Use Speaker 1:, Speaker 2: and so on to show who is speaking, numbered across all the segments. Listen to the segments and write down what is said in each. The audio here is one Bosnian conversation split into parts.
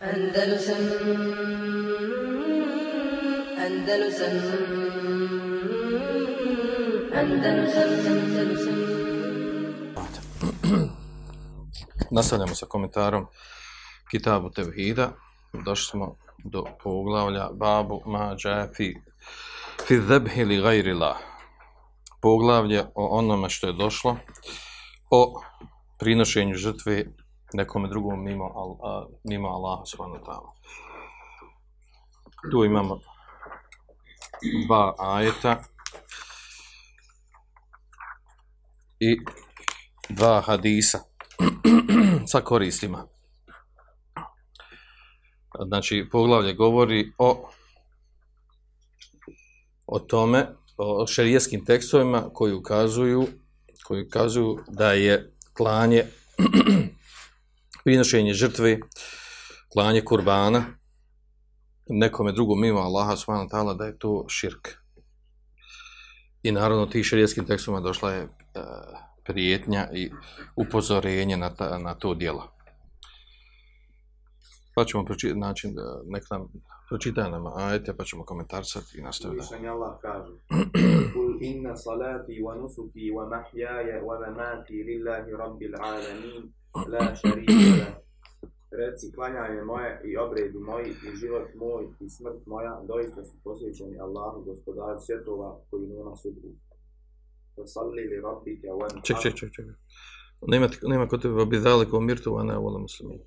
Speaker 1: Andalusam Andalusam Andalusam Andalusam
Speaker 2: Nastavljamo sa komentarom Kitabu Tevhida. Došli smo do poglavlja Babu Mađa fi, fi zebhi li gajri la. Poglavlje o onome što je došlo o prinošenju žrtve nekome drugom mimo, al, a, mimo Allaha subhanahu wa ta'ala. Tu imamo dva ajeta i dva hadisa sa koristima. Znači, poglavlje govori o o tome, o šerijeskim tekstovima koji ukazuju, koji ukazuju da je klanje, prinošenje žrtve, klanje kurbana, nekome drugom mimo Allaha subhanahu wa ta'ala da je to širk. I naravno ti šerijeskim tekstovima došla je uh, prijetnja i upozorenje na, ta, na to djelo. Pa ćemo pročitati, znači, nek nam pročitaj nam ajete, pa ćemo komentarsati i nastaviti.
Speaker 3: Uzvišen Allah kaže Kul inna salati wa nusuki wa mahjaja wa mamati lillahi rabbil alamin la šarika la Reci, klanjanje moje i obredi moji i život moj i smrt moja doista su posvećeni Allahu gospodaru svjetova koji nema sudru. Fasalli li rabbike wa
Speaker 2: Ček, ček, ček, ček. Nema, nema kod tebe bi daleko mirtu, a ne volim muslimin.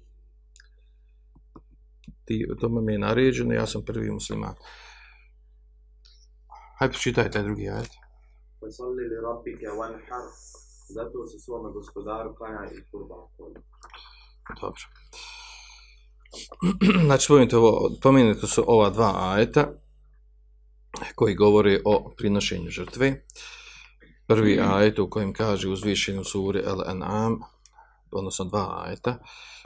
Speaker 2: Ti, to me je naređeno, ja sam prvi musliman. Hajde, pročitaj taj drugi ajet.
Speaker 3: Fasalli li rabbike wa har Zato se svome gospodaru klanja i kurban tvoj.
Speaker 2: Dobro. Znači, spomenuti, ovo, spomenuti su ova dva ajeta koji govore o prinošenju žrtve. Prvi ajet u kojem kaže uzvišenju suri Al-An'am, odnosno dva ajeta,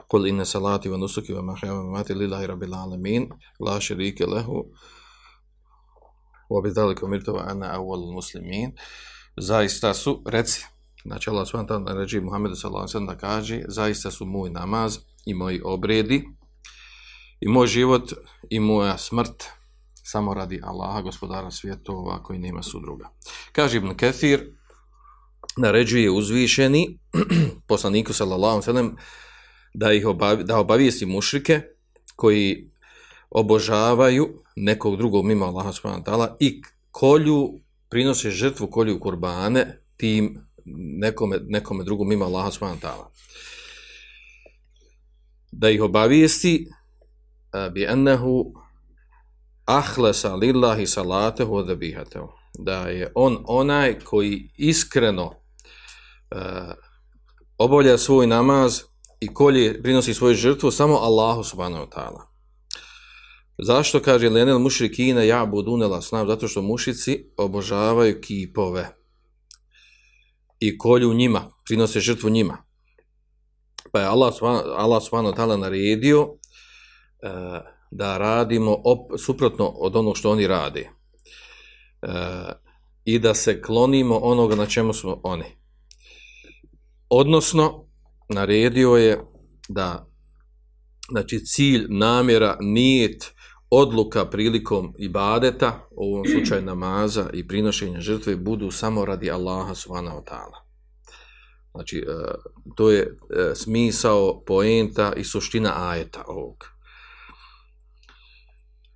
Speaker 2: Kul inne salati wa nusuki wa mahjama mati lillahi rabbil alamin, la šerike lehu, wa bidhaliku mirtova ana awal muslimin. Zaista su, reci, znači Allah s.w.t. naređi Muhammedu sallallahu da kaže, zaista su moj namaz i moji obredi i moj život i moja smrt samo radi Allaha, gospodara svjetova, koji nema sudruga. Kaže Ibn Kathir, naređuje uzvišeni poslaniku sallallahu sallam da ih obavi, da obavijesti mušrike koji obožavaju nekog drugog mimo Allaha subhanahu wa ta'ala i kolju, prinose žrtvu, kolju kurbane tim nekome, nekome drugom ima Allaha subhanahu wa ta'ala. Da ih obavijesti bi ennehu ahlesa lillahi salatehu od zabihatehu. Da je on onaj koji iskreno uh, obavlja svoj namaz i kolje prinosi svoju žrtvu samo Allahu subhanahu wa ta'ala. Zašto kaže Lenel mušrikina ja budunela snav? Zato što mušici obožavaju kipove i kolju njima, prinose žrtvu njima. Pa je Allah, Allah subhanahu wa ta'ala naredio e, da radimo op, suprotno od onog što oni rade. E, I da se klonimo onoga na čemu smo oni. Odnosno, naredio je da znači cilj, namjera, nijet, odluka prilikom ibadeta, u ovom slučaju namaza i prinošenja žrtve, budu samo radi Allaha subhanahu wa ta'ala. Znači, e, to je e, smisao, poenta i suština ajeta ovog.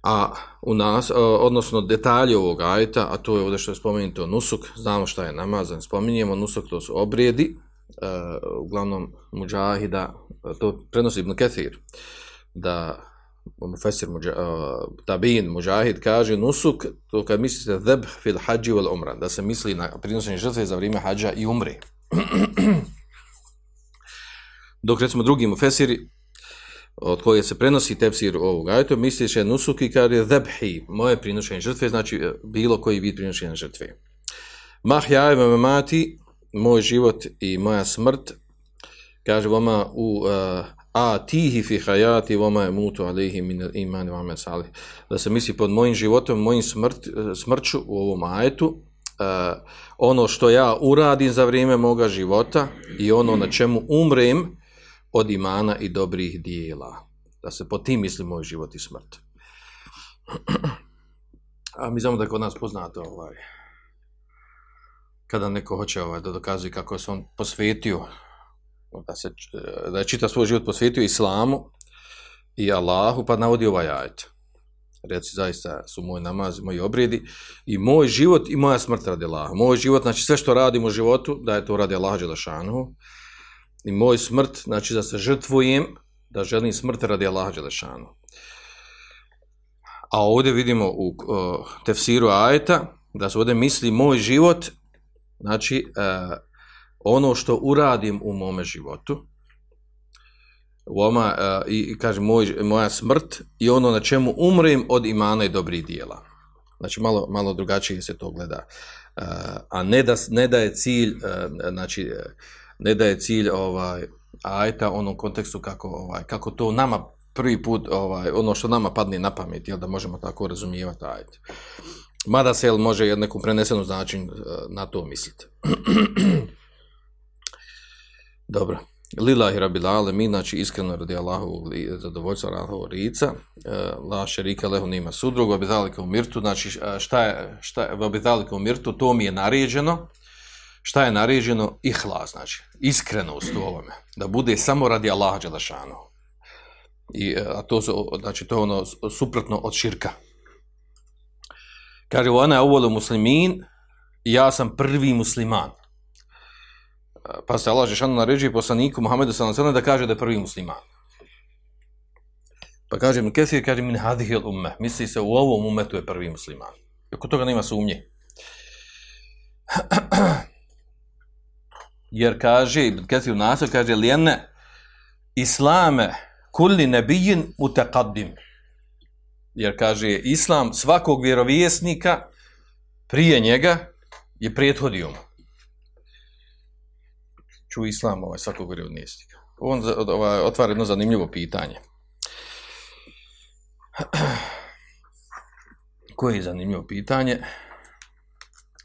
Speaker 2: A u nas, e, odnosno detalje ovog ajeta, a to je ovdje što je spomenuto nusuk, znamo šta je namazan, spominjemo, nusuk to su obrijedi, uglavnom muđahida, to prenosi Ibn Kathir, da Ono, Mufesir muđa, uh, Tabin muđahid kaže nusuk, to kad mislite dheb fil hađi vel umra, da se misli na prinosenje žrtve za vrijeme hađa i umre. Dok recimo drugi Mufesiri, od koje se prenosi tefsir ovog ajta, misliš je nusuk i kaže dhebhi, moje prinošenje žrtve, znači e, bilo koji vid prinošenja žrtve. Mahjajve me mati, moj život i moja smrt, kaže vama u uh, a tihi fi hayati wa ma yamutu alayhi min al-iman wa amal salih. Da se misli pod mojim životom, mojim smrt, eh, smrću u ovom ajetu, uh, ono što ja uradim za vrijeme moga života i ono na čemu umrem od imana i dobrih dijela. Da se po tim misli moj život i smrt. A mi znamo da je kod nas poznato ovaj, kada neko hoće ovaj, da dokazuje kako se on posvetio, da, se, da je čita svoj život posvetio islamu i Allahu, pa navodi ovaj ajet. Reci, zaista su moj namaz, moji obredi i moj život i moja smrt radi Allaha. Moj život, znači sve što radim u životu, da je to radi Allaha Đelešanu. I moj smrt, znači da se žrtvujem, da želim smrt radi Allaha Đelešanu. A ovdje vidimo u uh, tefsiru ajeta, da se ovdje misli moj život, znači uh, ono što uradim u mome životu, Oma, uh, i, i kaže moj, moja smrt i ono na čemu umrem od imana i dobrih dijela. Znači malo, malo drugačije se to gleda. Uh, a ne da, ne da je cilj, uh, znači ne da je cilj ovaj ajta onom kontekstu kako ovaj kako to nama prvi put ovaj ono što nama padne na pamet jel da možemo tako razumijevati ajta. Mada se jel može nekom prenesenu značin na to misliti. Dobro. Lillahi rabbil alamin, znači iskreno radi Allahu zadovoljstva Allahu rica, e, la šerika lehu nima sudrugo, bi zalika umirtu, znači šta je, šta je, bi zalika umirtu, to mi je naređeno, šta je naređeno? Ihlas, znači, iskrenost u ovome, da bude samo radi Allaha Đelešanu. I, e, a to, su, znači, to je ono suprotno od širka. Kaže, ona je uvolu muslimin, ja sam prvi musliman pa se Allah Žešanu naređuje poslaniku Muhammedu s.a.v. da kaže da je prvi musliman. Pa kaže mi Kesir, kaže min hadihil umme, misli se u ovom umetu je prvi musliman. Oko toga nema sumnje. Jer kaže, Ibn Kesir u naslov, kaže, lijene islame kulli nebijin utekaddim. Jer kaže, islam svakog vjerovjesnika prije njega je prethodio mu ču islam ovaj, svakog vjerovjesnika. On ovaj, otvara jedno zanimljivo pitanje. Koje je zanimljivo pitanje?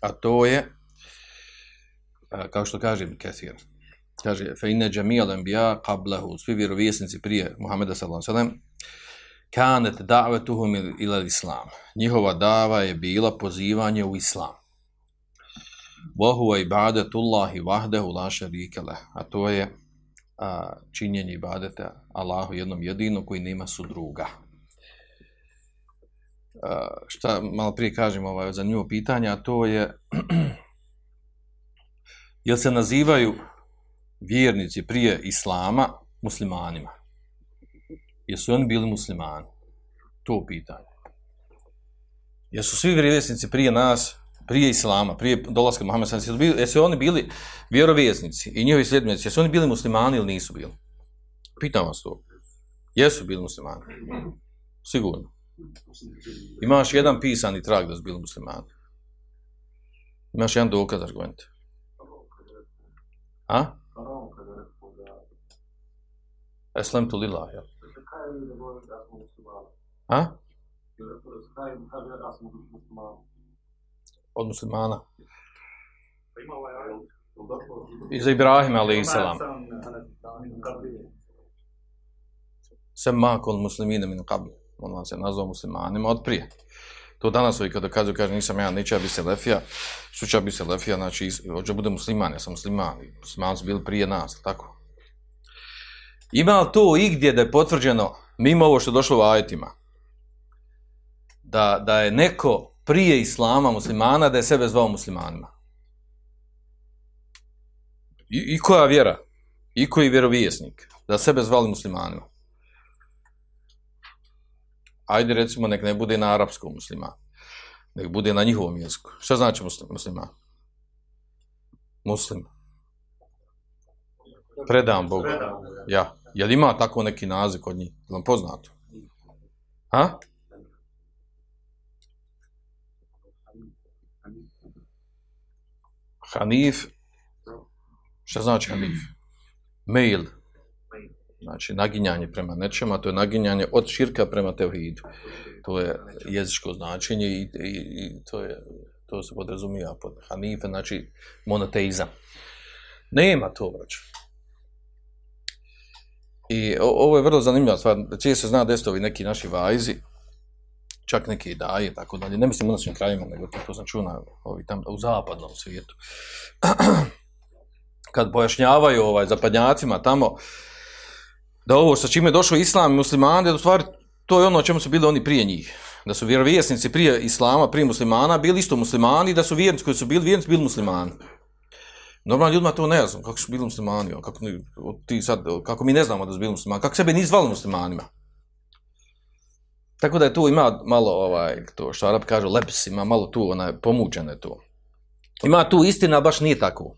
Speaker 2: A to je, kao što kaže Kethir, kaže, fe inne džamijal enbija qablahu, svi vjerovjesnici prije Muhammeda s.a.v. kanet da'vetuhum ila islam. Njihova dava je bila pozivanje u islam وَهُوَ huwa ibadatullahi wahdahu la sharika lah a to je a, činjenje ibadeta Allahu jednom jedino koji nema su druga a, šta malo prije kažemo ovaj za nju pitanje a to je jel se nazivaju vjernici prije islama muslimanima? Jesu oni bili muslimani? To pitanje. Jesu svi vjernici prije nas prije islama, prije dolaska Muhammeda sallallahu alejhi ve sellem, jesu oni bili vjerovjesnici i njihovi sljedbenici, jesu oni bili muslimani ili nisu bili? Pitam vas to. Jesu bili muslimani? Sigurno. Imaš jedan pisani trag da su bili muslimani. Imaš jedan dokaz argument. A? Eslem tu lila, ja. A? Od muslimana. I za Ibrahima, ali i salam. Sem makon muslimine min qabl. On vam se nazvao muslimanima od prije. To danas ovi kada kažu, kaže, nisam ja, neće bi se lefija, što će bi se lefija, znači, hoće bude musliman, ja sam musliman, musliman su bili prije nas, tako. Ima li to igdje da je potvrđeno, mimo ovo što je došlo u ajetima, da, da je neko prije islama muslimana da je sebe zvao muslimanima. I, i koja vjera? I koji vjerovijesnik? Da sebe zvali muslimanima? Ajde recimo nek ne bude na arapskom muslima. Nek bude na njihovom jeziku. Šta znači muslima? Muslim. Predam Bogu. Ja. Jel ima tako neki naziv kod njih? Vam poznato? Ha? Hanif, šta znači Hanif? Mail. Znači, naginjanje prema nečemu, a to je naginjanje od širka prema tevhidu. To je jezičko značenje i, i, i to, je, to se podrazumija pod Hanife, znači monoteizam. Nema to, vrać. I o, ovo je vrlo zanimljiva stvar. Čije se zna desiti neki naši vajzi, čak neke i daje, tako dalje. Ne mislim u našim krajima, nego to sam čuo na ovi tam, u zapadnom svijetu. Kad pojašnjavaju ovaj, zapadnjacima tamo, da ovo sa čime je došao islam i muslimani, da u stvari to je ono o čemu su bili oni prije njih. Da su vjerovjesnici prije islama, prije muslimana, bili isto muslimani, da su vjernici koji su bili vjernici, bili muslimani. Normalno ljudima to ne znam, kako su bili muslimani, kako, ti sad, kako mi ne znamo da su bili muslimani, kako sebe nizvali muslimanima. Tako da je tu ima malo, ovaj, to što Arab kaže, lepis, ima malo tu, ona, pomučeno je to. Ima tu istina, baš nije tako.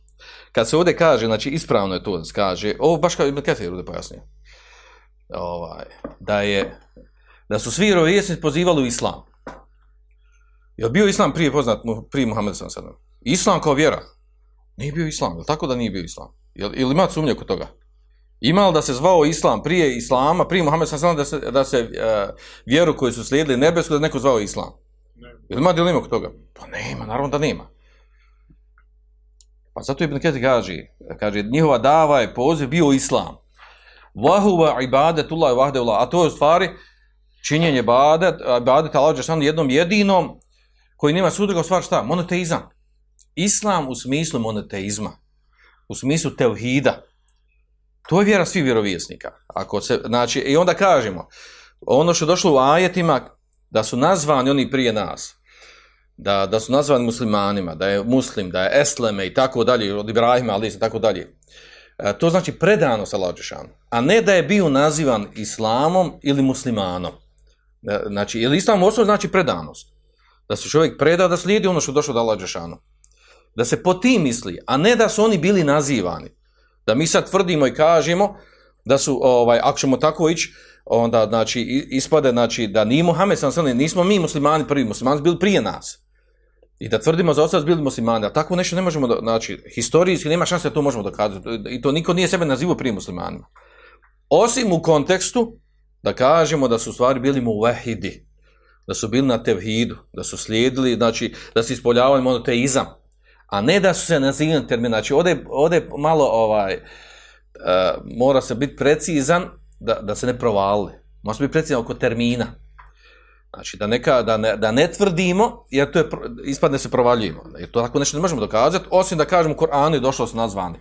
Speaker 2: Kad se ovdje kaže, znači ispravno je to, kaže, ovo baš kao Ibn Ketir ovdje pojasnije, ovaj, da je, da su svi vjerovjesnici pozivali u islam. Je bio islam prije poznat, prije Muhammed s.a.v. Islam kao vjera. Nije bio islam, je tako da nije bio islam? Je, Ili ima sumnje kod toga? Ima li da se zvao islam prije islama, prije Muhammed s.a.v. da se, da se uh, vjeru koju su slijedili nebesku, da neko zvao islam? Ne. Ili ima dilema kod toga? Pa nema, naravno da nema. Pa zato Ibn Ketir kaže, kaže, njihova dava je poziv bio islam. Vahuva ibadetullah vahdevullah, a to je u stvari činjenje ibadet, ibadet Allah Đešanu jednom jedinom, koji nema sudruga stvar šta? Monoteizam. Islam u smislu monoteizma, u smislu tevhida, to je vjera svih vjerovjesnika. Ako se, znači, I onda kažemo, ono što je došlo u ajetima, da su nazvani oni prije nas, da, da su nazvani muslimanima, da je muslim, da je esleme i tako dalje, od Ibrahima, ali i tako dalje. E, to znači predano sa Lađešanu, a ne da je bio nazivan islamom ili muslimanom. E, znači, ili islam u osnovu znači predanost. Da se čovjek preda da slijedi ono što je došlo da Lađešanu. Da se po tim misli, a ne da su oni bili nazivani. Da mi sad tvrdimo i kažemo da su, ovaj, ako ćemo tako ići, onda znači, ispade znači, da ni Muhammed sam sam, nismo mi muslimani prvi, muslimani bili prije nas. I da tvrdimo za ostav bili muslimani, a tako nešto ne možemo, do, znači, historijski nema šanse da to možemo dokazati. I to niko nije sebe nazivao prije muslimanima. Osim u kontekstu da kažemo da su stvari bili mu vehidi, da su bili na tevhidu, da su slijedili, znači, da su ispoljavali monoteizam a ne da su se nazivani termin. Znači, ovdje, ovdje malo ovaj, e, mora se biti precizan da, da se ne provali. Mora se biti precizan oko termina. Znači, da, neka, da, ne, da ne tvrdimo, jer to je, ispadne se provaljujemo. Jer to tako nešto ne možemo dokazati, osim da kažemo u Koranu je došlo su nazvani.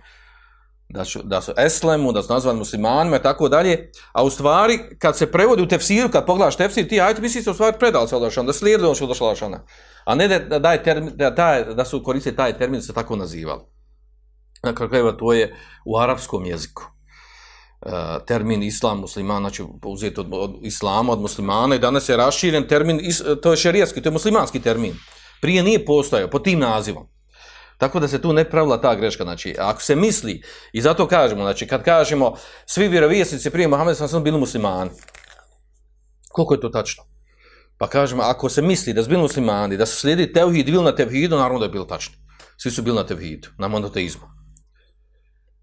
Speaker 2: Da su, da su eslemu, da su nazvani muslimanima i tako dalje. A u stvari, kad se prevodi u tefsiru, kad pogledaš tefsir, ti ajte misli se u stvari predali se odlašan, da slijedili ono što došla odlašana. A ne da, da, daj termin, da, da, da su koristili taj termin, se tako nazivali. Na kraju to je u arapskom jeziku. Uh, termin islam musliman, znači uzeti od, od islama, od muslimana i danas je raširen termin, is, to je šerijski, to je muslimanski termin. Prije nije postojao, po tim nazivom. Tako da se tu ne pravila ta greška, znači, ako se misli, i zato kažemo, znači, kad kažemo, svi vjerovijesnici prije Mohameda sam bili muslimani, koliko je to tačno? Pa kažemo, ako se misli da su bili muslimani, da su slijedi tevhid, bili na tevhidu, naravno da je bilo tačno. Svi su bili na tevhidu, na monoteizmu.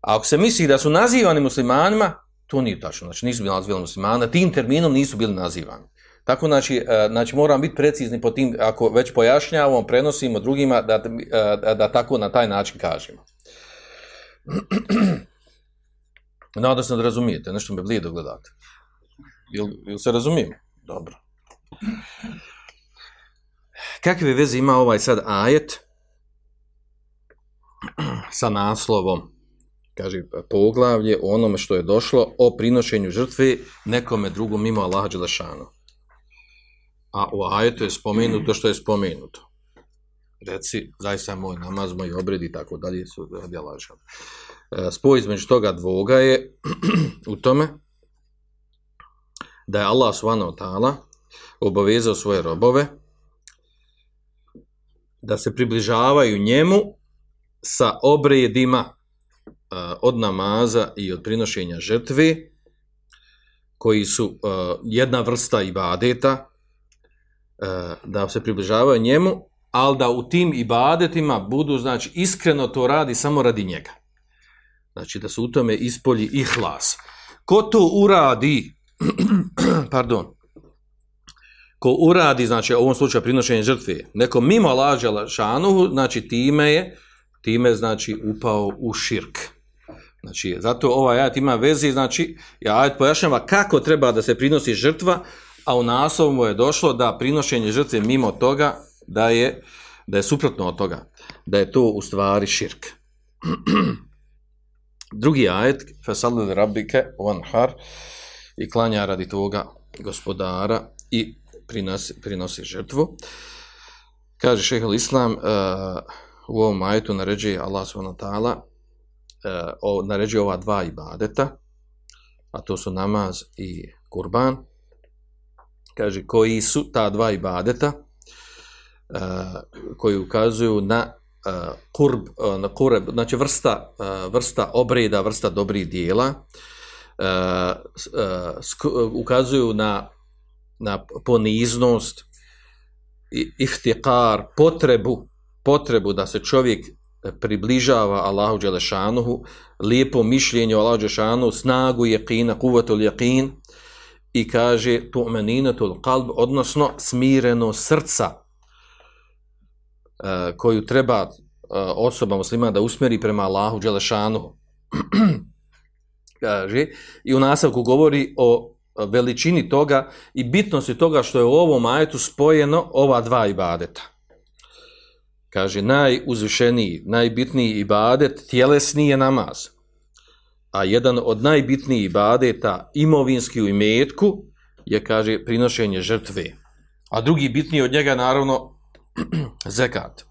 Speaker 2: A ako se misli da su nazivani muslimanima, to nije tačno. Znači, nisu bili nazivani muslimani, tim terminom nisu bili nazivani. Tako, znači, e, znači moram biti precizni po tim, ako već pojašnjavamo, prenosimo drugima, da, e, da, da tako na taj način kažemo. Nadam se da razumijete, nešto me blijedo gledate. Ili, il se razumijemo? Dobro. Kakve veze ima ovaj sad ajet sa naslovom, kaže poglavlje o onome što je došlo o prinošenju žrtve nekome drugom mimo Allaha Đelešanu. A u ajetu je spomenuto što je spomenuto. Reci, zaista moj namaz, moj obred i tako dalje su radi e, Spoj između toga dvoga je u tome da je Allah subhanahu ta'ala obavezao svoje robove da se približavaju njemu sa obredima e, od namaza i od prinošenja žrtvi koji su e, jedna vrsta ibadeta E, da se približavaju njemu ali da u tim ibadetima budu znači iskreno to radi samo radi njega znači da se u tome ispolji ihlas ko to uradi pardon ko uradi, znači u ovom slučaju prinošenje žrtve, neko mimo lađa šanuhu, znači time je, time znači upao u širk. Znači, zato ovaj ajat ima veze, znači, ja ajat pojašnjava kako treba da se prinosi žrtva, a u naslovu mu je došlo da prinošenje žrtve mimo toga, da je, da je suprotno od toga, da je to u stvari širk. Drugi ajet, fasalil rabike wanhar, i klanja radi toga gospodara i prinosi, prinosi žrtvu. Kaže šeha Islam, uh, eh, u ovom ajetu naređuje Allah subhanahu uh, naređuje ova dva ibadeta, a to su namaz i kurban. Kaže, koji su ta dva ibadeta, uh, koji ukazuju na uh, kurb, uh, na kureb, znači vrsta, uh, vrsta obreda, vrsta dobrih dijela, uh, uh, uh, ukazuju na, na poniznost, iftikar, potrebu, potrebu da se čovjek približava Allahu Đelešanuhu, lijepo mišljenje o Allahu Đelešanuhu, snagu jeqina, kuvatul jeqin, i kaže tu'meninatul qalb, odnosno smireno srca, e, koju treba e, osoba muslima da usmeri prema Allahu Đelešanu. kaže, i u nastavku govori o veličini toga i bitnosti toga što je u ovom ajetu spojeno ova dva ibadeta. Kaže, najuzvišeniji, najbitniji ibadet, tjelesni je namaz. A jedan od najbitnijih ibadeta, imovinski u imetku, je, kaže, prinošenje žrtve. A drugi bitniji od njega, naravno, zekat.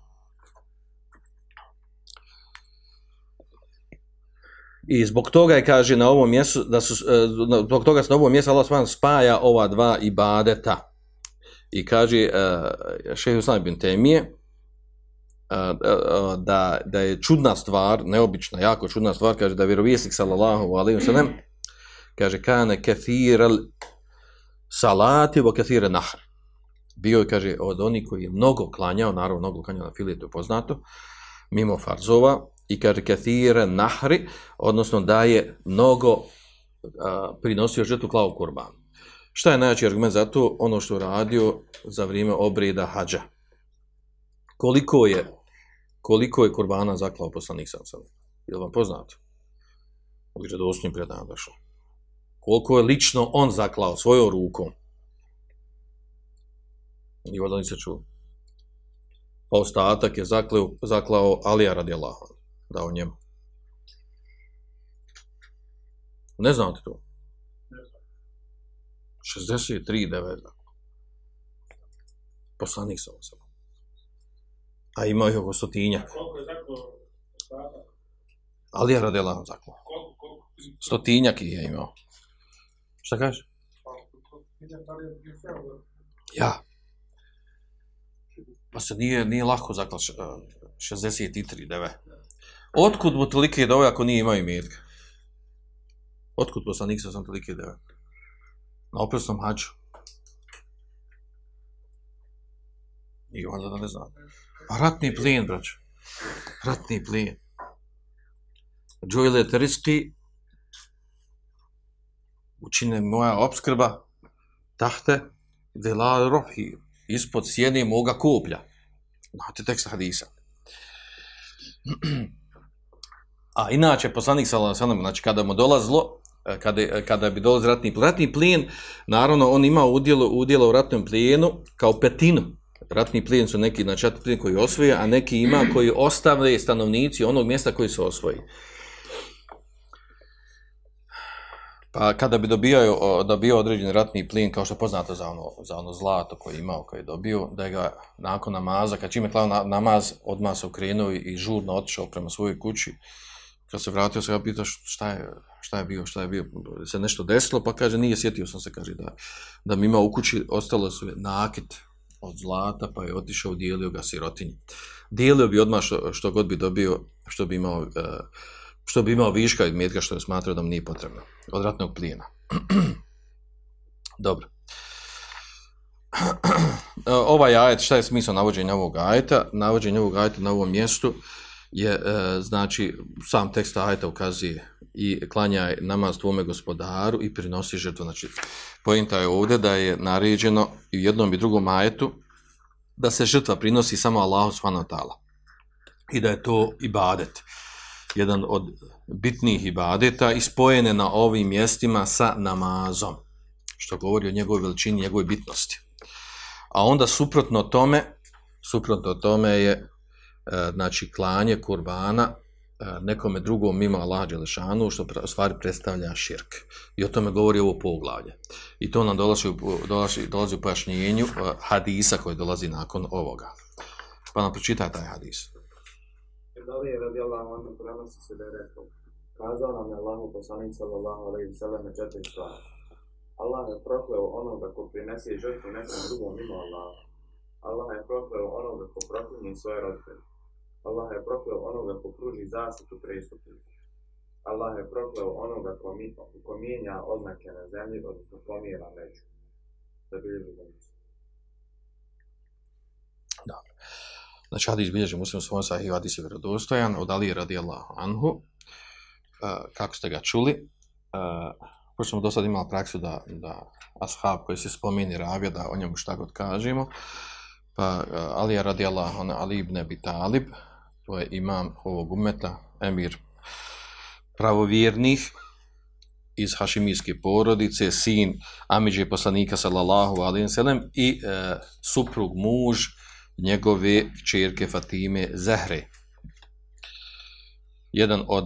Speaker 2: I zbog toga je kaže na ovom mjestu da su e, zbog toga se na ovom mjestu Allah Svan spaja ova dva ibadeta. I kaže e, šehe Šejh Usman bin Temije da, da je čudna stvar, neobična, jako čudna stvar, kaže da vjerovijesnik sallallahu alaihi wa sallam, kaže kana kathiral salati wa kathir nahr. Bio je kaže od onih koji je mnogo klanjao, naravno mnogo klanjao na filijetu poznato, mimo farzova, i kaže kathir nahri, odnosno da je mnogo a, prinosio žrtvu klavu kurban. Šta je najjači argument za to? Ono što radio za vrijeme obreda hađa. Koliko je koliko je kurbana zaklao poslanik sam sam? Je vam poznato? Ovdje do osnovim došlo. Koliko je lično on zaklao svojom rukom? I voda nisi čuo. Pa ostatak je zaklao, zaklao Alija radi Allahom dao njemu. Ne znate to? 63 9. Poslanik sa osam. A ima ih oko stotinja. Ali je radila on. Stotinjak ih je imao. Šta kažeš? Ja. Pa se nije, nije lako zakla 63 9. Otkud mu tolike dove ako nije imao imetka? Otkud poslanik sa sam tolike dove? Na oprosnom hađu. I onda da ne znam. Pa ratni plin, brać. Ratni plin. Džojlet riski učine moja obskrba tahte vela rohi ispod sjene moga kuplja. Znate tekst hadisa. A inače, poslanik sallallahu alejhi znači kada mu dolazlo, e, kada, e, kada bi dolaz ratni plin, ratni plin, naravno, on ima udjelo, udjelo u ratnom plijenu kao petinu. Ratni plijen su neki, znači ratni plijen koji osvoje, a neki ima koji ostavlje stanovnici onog mjesta koji se osvoji. Pa kada bi dobio, dobio određen ratni plin, kao što je poznato za ono, za ono zlato koje je imao, koje je dobio, da je ga nakon namaza, kad je klao namaz, odmah se okrenuo i žurno otišao prema svojoj kući, kad se vratio se ga pitao šta je, šta je bio, šta je bio, se nešto desilo, pa kaže nije, sjetio sam se, kaže da, da mi ima u kući, ostalo su nakit od zlata, pa je otišao, dijelio ga sirotinji. Dijelio bi odmah što, što god bi dobio, što bi imao, e, što bi imao viška od metka, što je smatrao da mu nije potrebno, od ratnog plijena. Dobro. ovaj ajet, šta je smisao navođenja ovog ajeta? Navođenje ovog ajeta na ovom mjestu, je, e, znači, sam tekst ajta ukazuje i klanja namaz tvome gospodaru i prinosi žrtvu. Znači, pojenta je ovdje da je naređeno i u jednom i drugom ajetu da se žrtva prinosi samo Allahu subhanahu ta'ala. I da je to ibadet. jedan od bitnih ibadeta ispojene na ovim mjestima sa namazom, što govori o njegovoj veličini, njegovoj bitnosti. A onda suprotno tome, suprotno tome je e, znači klanje kurbana E, nekome drugom mimo Allaha Đelešanu, što u stvari predstavlja širk. I o tome govori ovo poglavlje. I to nam dolazi, dolazi, dolazi u pojašnjenju e, hadisa koji dolazi nakon ovoga. Pa nam pročitaj taj hadis.
Speaker 3: Dali je radi Allah, on prenosi se da je rekao, kazao nam je Allahu poslanik sallallahu alaihi wa sallam četiri stvari. Allah je prokleo onoga ko prinese žrtvu nekom drugom mimo Allaha. Allah je prokleo onoga ko proklinje svoje roditelje. Allah je prokleo onoga ko pruži zaštitu prestupnika. Allah je prokleo onoga ko, mi, ko mijenja oznake na zemlji, odnosno pomjera među. Da bilježi da misli.
Speaker 2: Dobro. Znači, hadis bilježi muslim svojom sahih, hadis je vjerodostojan, od Ali radijallahu anhu, uh, kako ste ga čuli, uh, pošto smo do sad imali praksu da, da ashab koji se spomini ravija, da o njemu šta god kažemo, pa uh, Ali radijallahu anhu, Ali ibn Abi Talib, to je imam ovog umeta, emir pravovjernih, iz hašimijske porodice, sin Amidže poslanika sallallahu alaihi wa sallam i e, suprug muž njegove čerke Fatime Zahre. Jedan od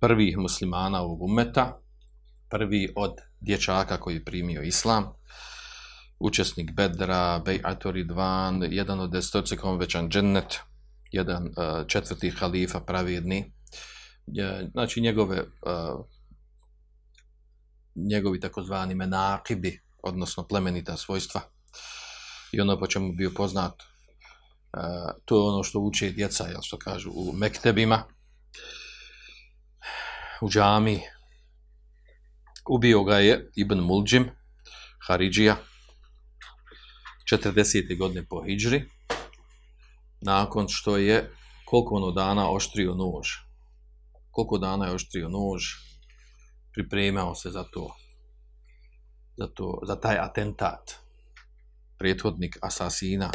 Speaker 2: prvih muslimana ovog umeta, prvi od dječaka koji je primio islam, učesnik Bedra, Bej'atu Ridvan, jedan od destoci kom većan džennet, jedan uh, četvrti halifa pravedni, je, znači njegove uh, njegovi takozvani menakibi, odnosno plemenita svojstva. I ono po čemu bio poznat Uh, to je ono što uče djeca, jel što kažu, u mektebima, u džami. Ubio ga je Ibn Muldžim Haridžija, 40. godine po Hidžri, nakon što je koliko ono dana oštrio nož. Koliko dana je oštrio nož, pripremao se za to, za, to, za taj atentat, prethodnik asasina,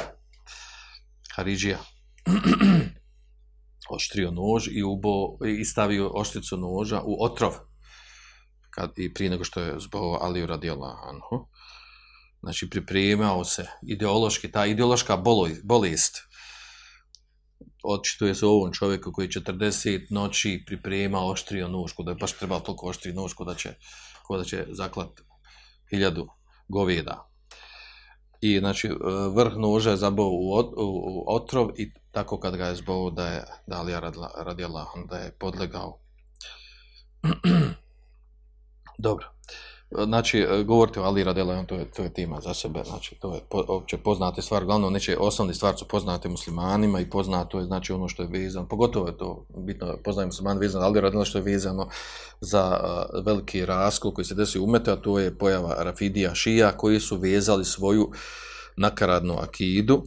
Speaker 2: Haridžija. Oštrio nož i ubo i stavio oštricu noža u otrov kad i prije nego što je zbog Aliju radijala anhu. Znači pripremao se ideološki ta ideološka bolest očituje se ovom čovjeku koji 40 noći priprema oštrio nožku, da je baš trebalo toliko oštri nožku da će, da će zaklat hiljadu goveda. I znači e, vrh noža je zabao u, ot, u, u otrov i tako kad ga je zbao da je Dalija radila da je podlegao. Dobro znači e, govorite o Ali radila to je, to je tema za sebe znači to je po, opće poznate stvar glavno neće osnovni stvar su poznate muslimanima i poznato je znači ono što je vezano pogotovo je to bitno poznajem musliman vezano Ali Radela što je vezano za uh, veliki raskol koji se desio umete a to je pojava Rafidija Šija koji su vezali svoju nakaradnu akidu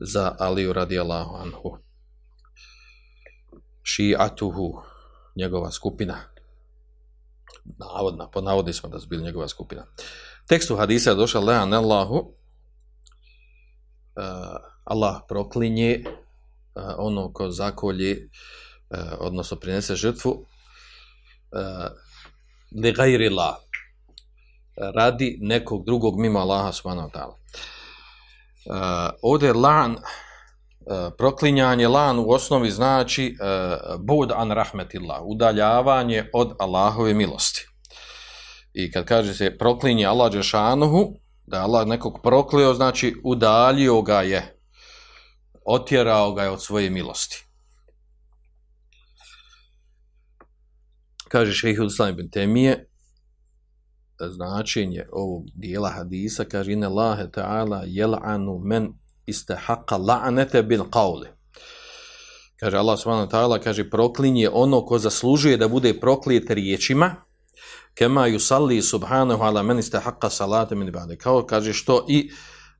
Speaker 2: za Aliju radijallahu anhu. Šijatuhu, njegova skupina navodna, po navodni smo da su bili njegova skupina. Tekstu hadisa je došao Lean Allahu, uh, eh, Allah proklinje uh, ono ko zakolje, uh, odnosno prinese žrtvu, uh, li gajri la, radi nekog drugog mimo Allaha subhanahu wa ta'ala. Uh, ovdje lan, E, proklinjanje lan u osnovi znači e, uh, bud an rahmetillah, udaljavanje od Allahove milosti. I kad kaže se proklinje Allah Đešanuhu, da Allah nekog proklio, znači udaljio ga je, otjerao ga je od svoje milosti. Kaže šehi Islam ibn Temije, značenje ovog dijela hadisa, kaže ine lahe ta'ala jel'anu men istahaqa la'nete bil qawli. Kaže Allah subhanahu wa ta'ala, kaže proklinje ono ko zaslužuje da bude proklijet riječima, kema yusalli subhanahu ala men istahaqqa salata min ba'de. kao kaže što i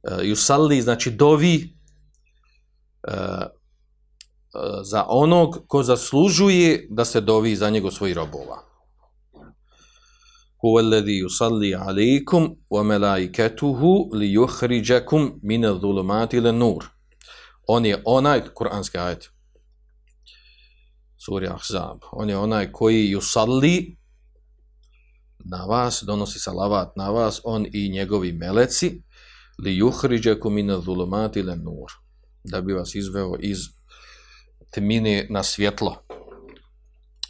Speaker 2: uh, yusalli znači dovi uh, uh, za onog ko zaslužuje da se dovi za njegov svoj robova huwa alladhi yusalli alaykum wa malaikatuhu li yukhrijakum min adh-dhulumati ila nur on je onaj kuranski ajet suri Ahzab. On je onaj koji yusalli na vas, donosi salavat na vas, on i njegovi meleci, li yukhrijakum min adh-dhulumati le nur, da bi vas izveo iz tmine na svjetlo.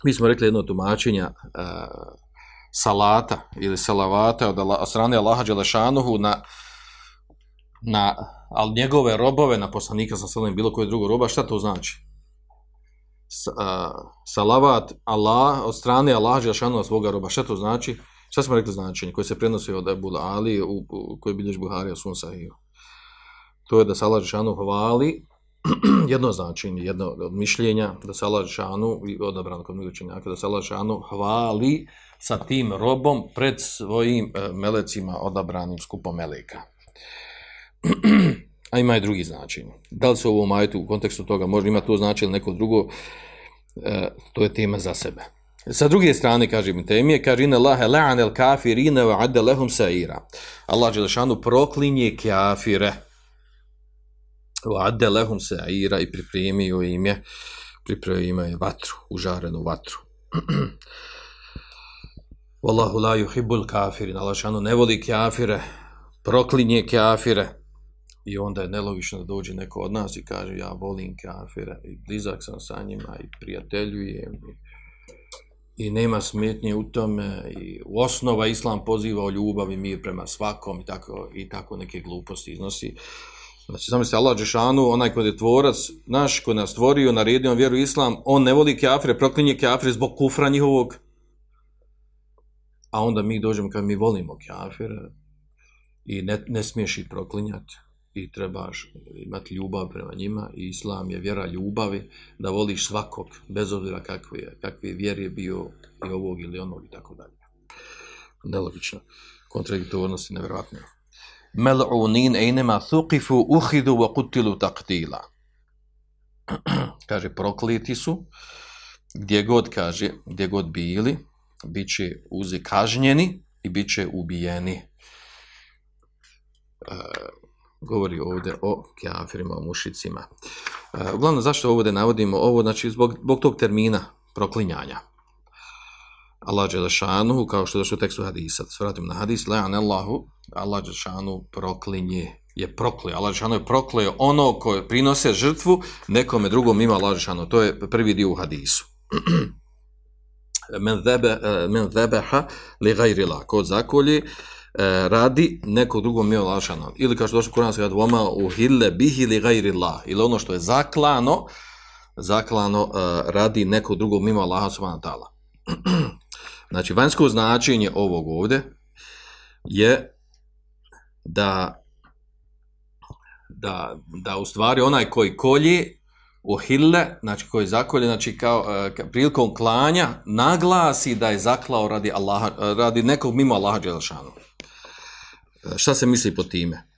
Speaker 2: Mi smo rekli jedno tumačenja uh, salata ili salavata od, Allah, od strane Allaha Đelešanuhu na, na al njegove robove, na poslanika sa salim bilo koje drugo roba, šta to znači? S, uh, salavat Allah, od strane Allaha Đelešanuhu svoga roba, šta to znači? Šta smo rekli značenje koje se prenosi od Ebul Ali, u, u, koji bilješ Buhari, u svom sahiju? To je da se Allah Đelešanuhu hvali jedno značenje, jedno od mišljenja, da se Allah Žešanu, odabrano kod učenjaka, da se Allah Žešanu hvali sa tim robom pred svojim e, melecima odabranim skupom meleka. A ima i drugi značenje. Da li se ovo majetu u kontekstu toga može imati to značenje ili neko drugo, e, to je tema za sebe. Sa druge strane, kaže mi temije, kaže ina lahe la'an el kafirine wa adde lehum sa'ira. Allah Žešanu proklinje kafire. Vade lehum se aira i pripremio im je, pripremio im je vatru, užarenu vatru. Wallahu la yuhibbul kafirin, Allahšanu ne voli kafire, proklinje kafire, i onda je nelogično da dođe neko od nas i kaže ja volim kafire, i blizak sam sa njima, i prijateljujem, i, i nema smetnje u tome, i u osnova Islam poziva o ljubavi, mir prema svakom, i tako, i tako neke gluposti iznosi. Znači, znam se Allah Đešanu, onaj kod je tvorac, naš kod nas stvorio, naredio vjeru islam, on ne voli keafire, proklinje keafire zbog kufra njihovog. A onda mi dođemo kad mi volimo keafire i ne, ne smiješ ih proklinjati i trebaš imati ljubav prema njima i islam je vjera ljubavi da voliš svakog bez obzira kakve, kakve vjer je bio i ovog ili onog i tako dalje. Nelogično. Kontradiktornost je nevjerojatno mel'unin einema thuqifu uhidu wa kutilu taktila. kaže prokleti su gdje god kaže gdje god bili biće uzi kažnjeni i biće ubijeni e, govori ovdje o kafirima, o mušicima. E, uglavnom, zašto ovdje navodimo ovo? Znači, zbog, zbog tog termina proklinjanja. Allah Đelešanuhu, kao što je došlo u tekstu hadisa, da se vratim na hadis, le'an Allahu, Allah Đelešanuhu proklinje, je prokleo. Allah Đelešanuhu je prokleo ono koje prinose žrtvu nekome drugom ima Allah Đelešanuhu. to je prvi dio u hadisu. men, zebe, e, men zebeha li gajrila, kod zakolje, e, radi nekog drugom mimo Allah Đelešanu. Ili kao što došlo Kur'an se voma u hille bihi li gajri la, ili ono što je zaklano, zaklano uh, radi nekog drugog mimo Allaha subhanahu ta'ala. Znači, vanjsko značenje ovog ovde je da, da, da u stvari onaj koji kolje u hille, znači koji zakolje, znači kao uh, prilikom klanja, naglasi da je zaklao radi, Allaha, e, radi nekog mimo Allaha Đelšanu. E, šta se misli po time?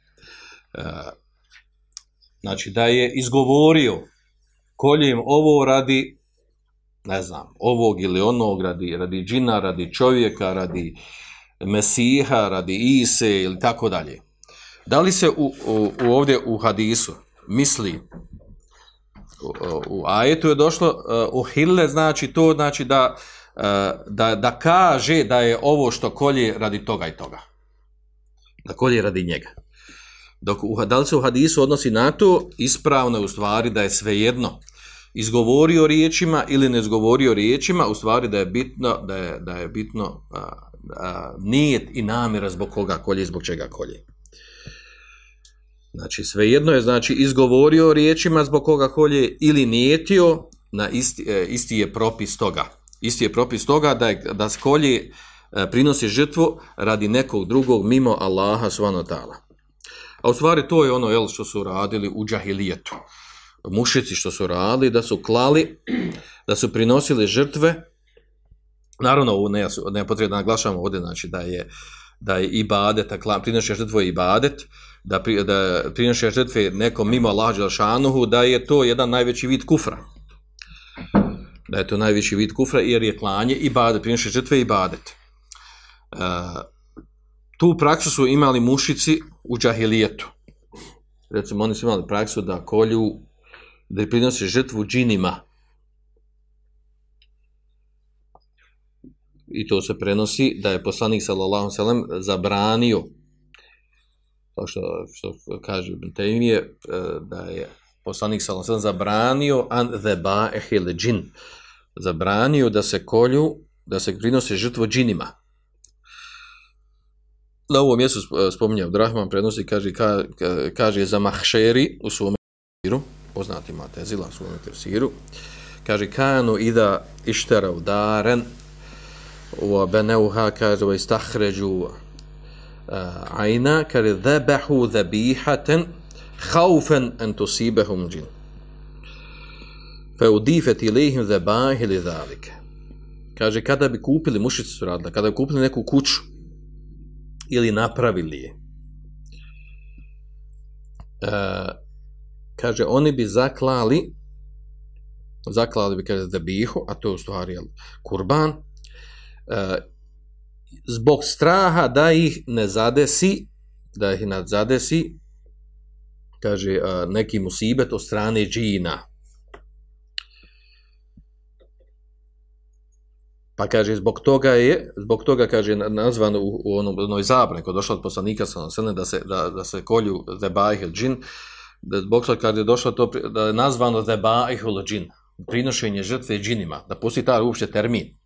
Speaker 2: Znači, da je izgovorio koljem ovo radi ne znam, ovog ili onog, radi, radi džina, radi čovjeka, radi mesiha, radi ise ili tako dalje. Da li se u, u, u ovdje u hadisu misli, u, u ajetu je došlo, uh, u hille znači to, znači da, uh, da, da kaže da je ovo što kolje radi toga i toga. Da kolje radi njega. Dok u, da li se u hadisu odnosi na to, ispravno je u stvari da je svejedno izgovorio riječima ili ne izgovorio riječima, u stvari da je bitno, da je, da je bitno a, a, nijet i namjera zbog koga kolje i zbog čega kolje. Znači, svejedno je, znači, izgovorio riječima zbog koga kolje ili nijetio, na isti, e, isti je propis toga. Isti je propis toga da, je, da skolje e, prinosi žrtvu radi nekog drugog mimo Allaha svano. A u stvari to je ono jel, što su radili u džahilijetu mušici što su radili, da su klali, da su prinosili žrtve. Naravno, ovo ne, ne potrebno naglašavamo ovdje, znači da je, da je ibadet, da prinošenje žrtve je ibadet, da, pri, da prinošenje žrtve nekom mimo Allah Đelšanuhu, da je to jedan najveći vid kufra. Da je to najveći vid kufra, jer je klanje ibadet, prinošenje žrtve je ibadet. Uh, tu praksu su imali mušici u džahilijetu. Recimo, oni su imali praksu da kolju da prinosi žrtvu džinima. i to se prenosi da je poslanik sallallahu alejhi ve zabranio to što što kaže Ibn Taymije eh, da je poslanik sallallahu sallam zabranio an dhaba'ihil džin zabranio da se kolju da se prinose žrtvo džinima na ovom mjestu spominje Abdurrahman prenosi kaže ka, kaže za mahšeri u svom poznati Matezila u svom tersiru, kaže kanu ida ištara udaren wa banawha kaže wa istakhraju eh, ajna kaže dhabahu dhabihatan haufen an tusibahum jin fa udifet ilayhim dhabah li zalika kaže kada bi kupili mušicu su radila kada bi kupili neku kuću ili napravili je uh, kaže oni bi zaklali zaklali bi kaže zabihu a to je u stvari jel, kurban e, zbog straha da ih ne zadesi da ih ne zadesi kaže e, neki musibet od strane džina. Pa kaže, zbog toga je, zbog toga kaže, nazvan u, u onom, onoj zabrani, kod došao od poslanika sa da se, da, da se kolju the il džin, da zbog toga kaže, došlo to, da je nazvano zebaihul džin, prinošenje žrtve džinima, da postoji ta uopšte termin,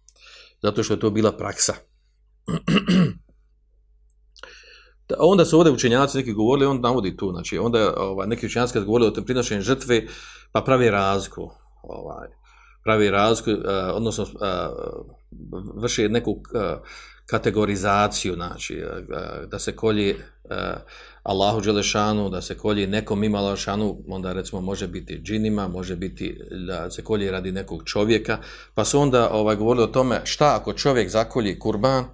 Speaker 2: zato što je to bila praksa. da, onda su ovdje učenjaci neki govorili, on navodi tu, znači, onda ovaj, neki učenjaci kad govorili o tem prinošenju žrtve, pa pravi razliku, ovaj, pravi razliku, uh, odnosno uh, vrši neku uh, kategorizaciju, znači, uh, da se kolje uh, Allahu Đelešanu, da se kolje nekom ima Đelešanu, onda recimo može biti džinima, može biti da se kolje radi nekog čovjeka, pa su onda ovaj, govorili o tome šta ako čovjek zakolji kurban,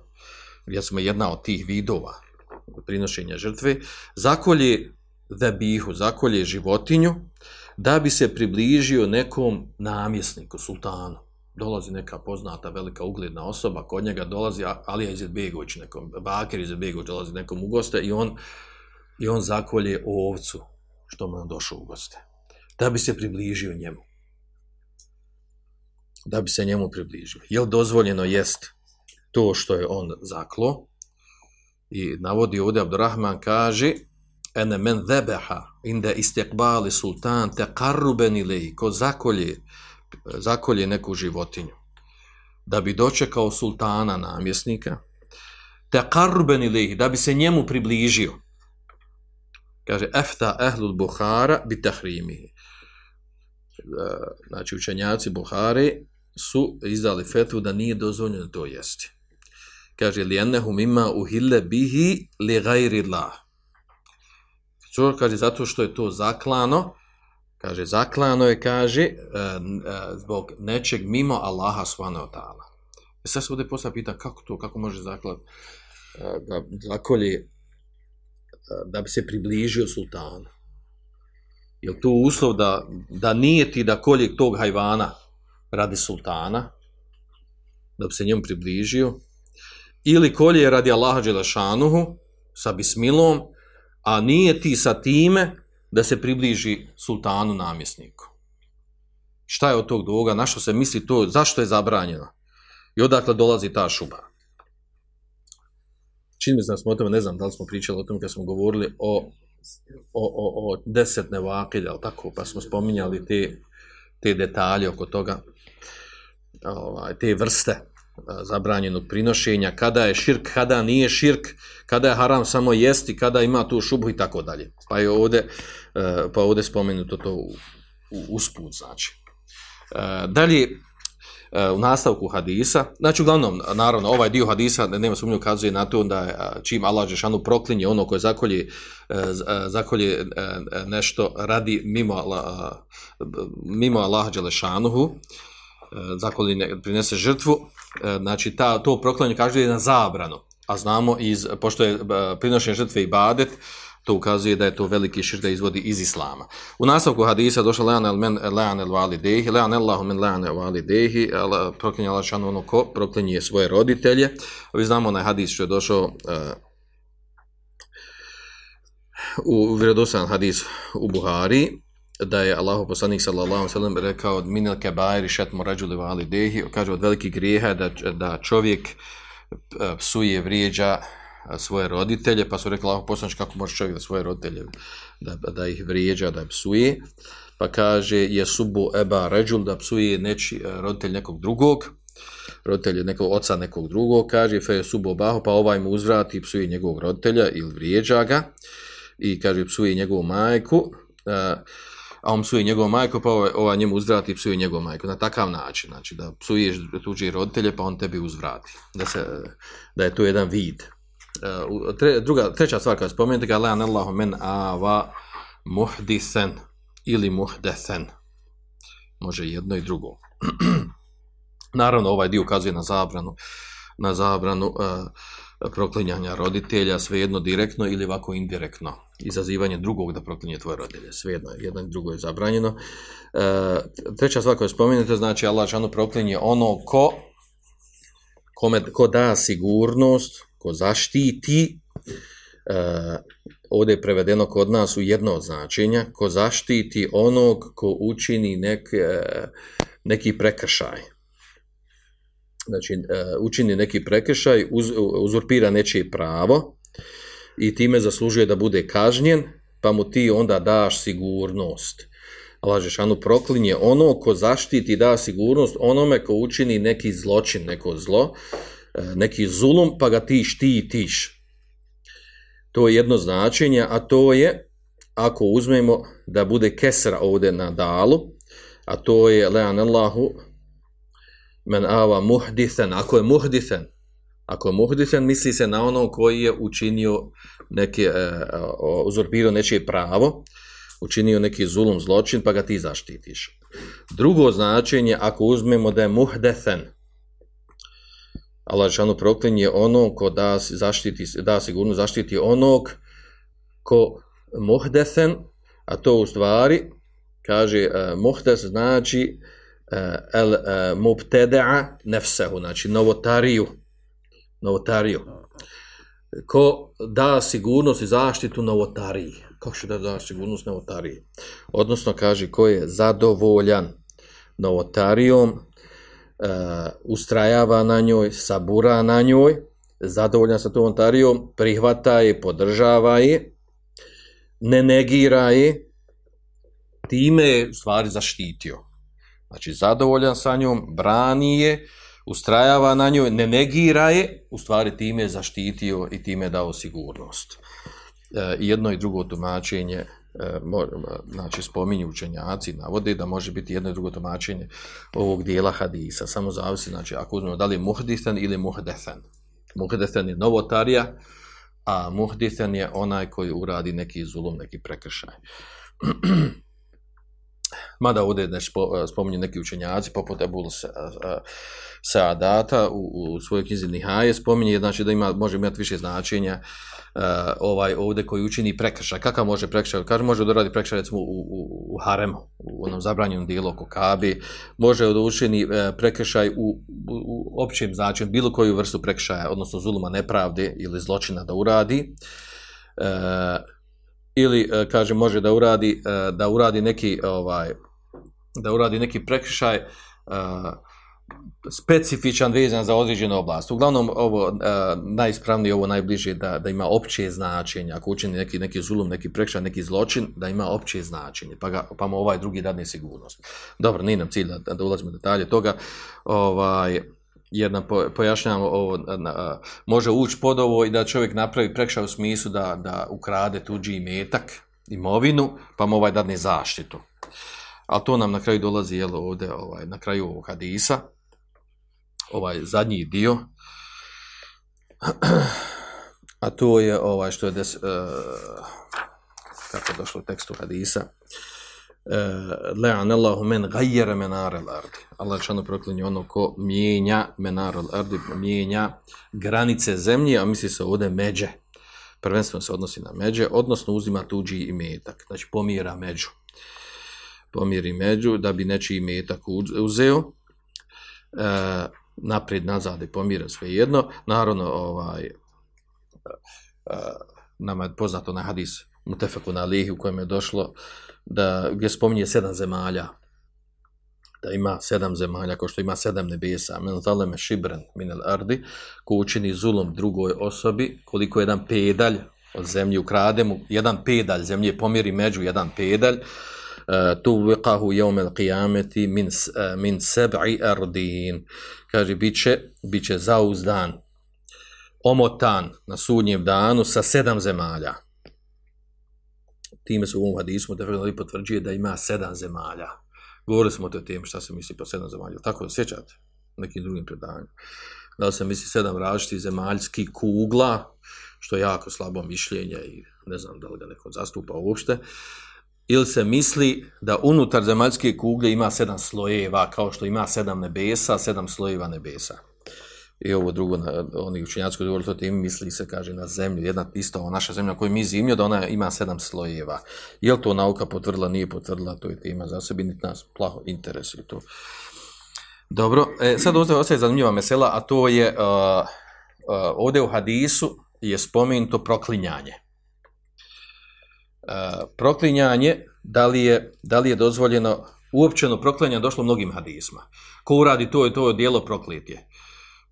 Speaker 2: ja smo jedna od tih vidova prinošenja žrtve, zakolje debihu, zakolje životinju, da bi se približio nekom namjesniku, sultanu. Dolazi neka poznata, velika, ugledna osoba, kod njega dolazi Alija Izetbegović, nekom, Bakir Izetbegović dolazi nekom u goste i on, i on zakolje ovcu što mu je došao u goste. Da bi se približio njemu. Da bi se njemu približio. Je dozvoljeno jest to što je on zaklo? I navodi ovdje Abdurrahman kaže, ene men zebeha inde istekbali sultan te karruben ilej, ko zakolje, zakolje neku životinju, da bi dočekao sultana namjesnika, te karruben ilej, da bi se njemu približio. Kaže, efta ehlul Buhara bi tahrimi. E, znači, učenjaci Buhare su izdali fetvu da nije dozvoljeno to jesti. Kaže, li ennehum ima uhille bihi li gajri lah Što kaže zato što je to zaklano, kaže zaklano je kaže e, e, zbog nečeg mimo Allaha subhanahu wa taala. E sad se ovdje postavlja pita kako to, kako može zaklat e, da zakolje da bi se približio sultanu. Je to uslov da, da nije ti da kolje tog hajvana radi sultana, da bi se njemu približio, ili kolje radi Allaha Đelešanuhu sa bismilom, a nije ti sa time da se približi sultanu namjesniku. Šta je od tog doga? Na što se misli to? Zašto je zabranjeno? I odakle dolazi ta šuba? Čini mi se da smo o tome, ne znam da li smo pričali o tome kad smo govorili o, o, o, o deset nevakilja, ali tako, pa smo spominjali te, te detalje oko toga, ovaj, te vrste zabranjenog prinošenja, kada je širk, kada nije širk, kada je haram samo jesti, kada ima tu šubu i tako dalje. Pa je ovdje, e, pa ovdje spomenuto to u, u, usput, znači. E, dalje, e, u nastavku hadisa, znači uglavnom, naravno, ovaj dio hadisa, nema sumnje, ukazuje na to da čim Allah Žešanu proklinje ono koje zakolje, zakolje nešto radi mimo, mimo Allah Đelešanuhu, zakolje, prinese žrtvu, E, znači ta, to proklanje kaže je na zabranu, a znamo, iz, pošto je e, prinošenje žrtve i badet, to ukazuje da je to veliki šir da izvodi iz islama. U nastavku hadisa došla lean el men lean el validehi, lean Allahu men lean el validehi, proklinje Allah šanu ono ko proklinje svoje roditelje. Vi znamo onaj hadis što je došao uh, u vjerodosan hadis u Buhari, da je Allahu poslanik sallallahu alejhi ve sellem rekao od minel kebairi šetmu rajuli walidehi kaže od velikih grijeha da da čovjek e, psuje vrijeđa e, svoje roditelje pa su rekli Allahu poslanik kako može čovjek da svoje roditelje da, da ih vrijeđa da psuje? Pa kaže je subu eba rajul da psuje neči e, roditelj nekog drugog roditelj nekog oca nekog drugog kaže fe subu baho pa ovaj mu uzvrati psuje njegovog roditelja ili vrijeđa ga i kaže psuje njegovu majku. Uh, a on psuje njegovu majku, pa ova, ova njemu uzvrati i psuje njegovu majku. Na takav način, znači da psuješ tuđi roditelje, pa on tebi uzvrati. Da, se, da je to jedan vid. Uh, tre, druga, treća stvar kada spomenuti, ga, le'an Allahu men ava muhdisen ili muhdesen. Može jedno i drugo. Naravno, ovaj dio ukazuje na zabranu, na zabranu uh, proklinjanja roditelja, svejedno direktno ili ovako indirektno. Izazivanje drugog da proklinje tvoje roditelje. Svejedno, jedno i drugo je zabranjeno. E, treća stvar koju spominjete, znači Allah šanu proklinje ono ko, kome, ko da sigurnost, ko zaštiti, e, ovdje je prevedeno kod nas u jedno od značenja, ko zaštiti onog ko učini nek, e, neki prekršaj znači e, učini neki prekršaj, uz, uzurpira nečije pravo i time zaslužuje da bude kažnjen, pa mu ti onda daš sigurnost. Allah Žešanu proklinje ono ko zaštiti da sigurnost onome ko učini neki zločin, neko zlo, e, neki zulum, pa ga ti štitiš. To je jedno značenje, a to je, ako uzmemo da bude kesra ovdje na dalu, a to je le'an Allahu men ava muhdisen, ako je muhdisen, ako je muhdisen, misli se na ono koji je učinio neki, e, uzurpirao nečije pravo, učinio neki zulum zločin, pa ga ti zaštitiš. Drugo značenje, ako uzmemo da je muhdesen, Allah šanu proklinje ono ko da, zaštiti, da sigurno zaštiti onog ko muhdesen, a to u stvari, kaže, uh, muhdes znači uh, el e, uh, mubteda'a nefsehu, znači novotariju, novotariju. Ko da sigurnost i zaštitu novotariji. Kako će da da sigurnost novotariji? Odnosno, kaže, ko je zadovoljan novotarijom, uh, ustrajava na njoj, sabura na njoj, zadovoljan sa tom novotarijom, prihvata je, podržava je, ne negira je, time je stvari zaštitio. Znači, zadovoljan sa njom, brani je, ustrajava na njoj, ne negira je, u stvari time je zaštitio i time je dao sigurnost. E, jedno i drugo tumačenje, e, mo, znači, spominju učenjaci, navode da može biti jedno i drugo tumačenje ovog dijela hadisa. Samo zavisi, znači, ako uzmemo da li je muhdithan ili muhdethan. Muhdethan je novotarija, a muhdithan je onaj koji uradi neki zulum, neki prekršaj. mada ovdje znači, ne spominju neki učenjaci, poput Ebul e, e, Saadata u, u svojoj knjizi Nihaje, spominje znači, da ima, može imati više značenja uh, ovaj ovdje koji učini prekršaj. Kakav može prekršaj? Kaže, može da radi prekršaj recimo u, u, u haremu, u onom zabranjenom dijelu oko kabi, može da učini uh, prekršaj u, u, u općem značenju, bilo koju vrstu prekršaja, odnosno zuluma nepravde ili zločina da uradi. Uh, ili e, kaže može da uradi e, da uradi neki ovaj da uradi neki prekršaj uh, specifičan vezan za određenu oblast. Uglavnom, ovo uh, najispravnije, ovo najbliže da, da ima opće značenje. Ako učini neki, neki zulum, neki prekršaj, neki zločin, da ima opće značenje. Pa, ga, pa mu ovaj drugi dadne sigurnost. Dobro, nije nam cilj da, da ulazimo u detalje toga. Ovaj, jer nam pojašnjamo ovo, na, može ući pod ovo i da čovjek napravi prekršaj u smislu da, da ukrade tuđi metak, imovinu, pa mu ovaj dadne zaštitu. Ali to nam na kraju dolazi jel, ovdje, ovaj, na kraju ovog hadisa, ovaj zadnji dio, a to je ovaj što je des, uh, kako došlo u tekstu hadisa, uh, Eh, le'an Allahu men gajjere menar al ardi. Allah šano proklinje ono ko mijenja menar al ardi, mijenja granice zemlje, a misli se ovdje međe. Prvenstveno se odnosi na međe, odnosno uzima tuđi imetak, znači pomira među pomiri među, da bi nečiji imetak uzeo, e, naprijed, nazad i pomira sve jedno. Naravno, ovaj, e, nama je poznato na hadis Mutefekun alihi u kojem je došlo da gdje spominje sedam zemalja da ima sedam zemalja, kao što ima sedam nebesa, men zaleme šibren minel ardi, ko učini zulom drugoj osobi, koliko jedan pedalj od zemlje ukrade mu, jedan pedalj zemlje pomjeri među jedan pedalj, e, tu viqahu jeumel qiyameti min, e, min seb'i ardin. Kaže, biće, biće zauzdan, omotan na sudnjem danu sa sedam zemalja. Time se u ovom hadisu definitivno potvrđuje da ima sedam zemalja. Govorili smo o toj temi šta se misli po sedam zemalja. Tako da sjećate nekim drugim predanjima. Da li se misli sedam različitih zemaljskih kugla, što je jako slabo mišljenje i ne znam da li ga neko zastupa uopšte, ili se misli da unutar zemaljske kugle ima sedam slojeva, kao što ima sedam nebesa, sedam slojeva nebesa. I ovo drugo, oni učenjaci koji govorili to tim, misli se, kaže, na zemlju, jedna isto naša zemlja koju mi zimlju, da ona ima sedam slojeva. Je li to nauka potvrdila, nije potvrdila, to je tema za sebi, niti nas plaho interesuje to. Dobro, e, sad ostaje zanimljiva mesela, a to je, uh, uh, ovdje u hadisu je spomenuto proklinjanje. Uh, proklinjanje, da li, je, da li je dozvoljeno, uopćeno proklinjanje došlo mnogim hadisma. Ko uradi to i to je dijelo prokletje.